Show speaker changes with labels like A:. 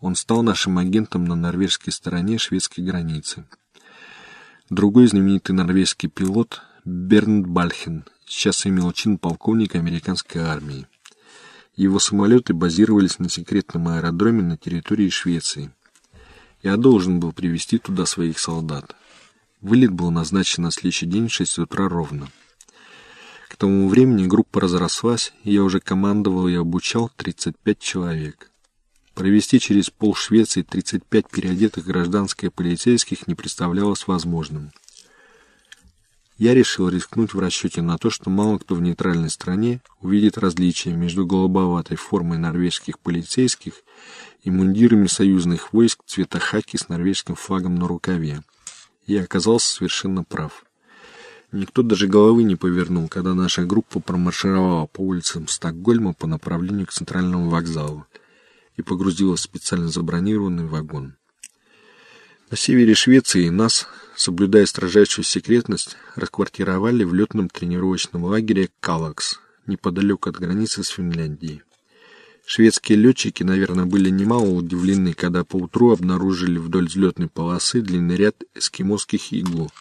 A: Он стал нашим агентом на норвежской стороне шведской границы. Другой знаменитый норвежский пилот Бернт Бальхен сейчас имел чин полковника американской армии. Его самолеты базировались на секретном аэродроме на территории Швеции. Я должен был привезти туда своих солдат. Вылет был назначен на следующий день в 6 утра ровно. К тому времени группа разрослась, и я уже командовал и обучал 35 человек. Провести через пол Швеции 35 переодетых гражданских полицейских не представлялось возможным. Я решил рискнуть в расчете на то, что мало кто в нейтральной стране увидит различия между голубоватой формой норвежских полицейских и мундирами союзных войск цвета хаки с норвежским флагом на рукаве. Я оказался совершенно прав. Никто даже головы не повернул, когда наша группа промаршировала по улицам Стокгольма по направлению к центральному вокзалу и погрузила в специально забронированный вагон. На севере Швеции нас, соблюдая строжайшую секретность, расквартировали в летном тренировочном лагере «Калакс», неподалеку от границы с Финляндией. Шведские летчики, наверное, были немало удивлены, когда поутру обнаружили вдоль взлетной полосы длинный ряд эскимосских иглу –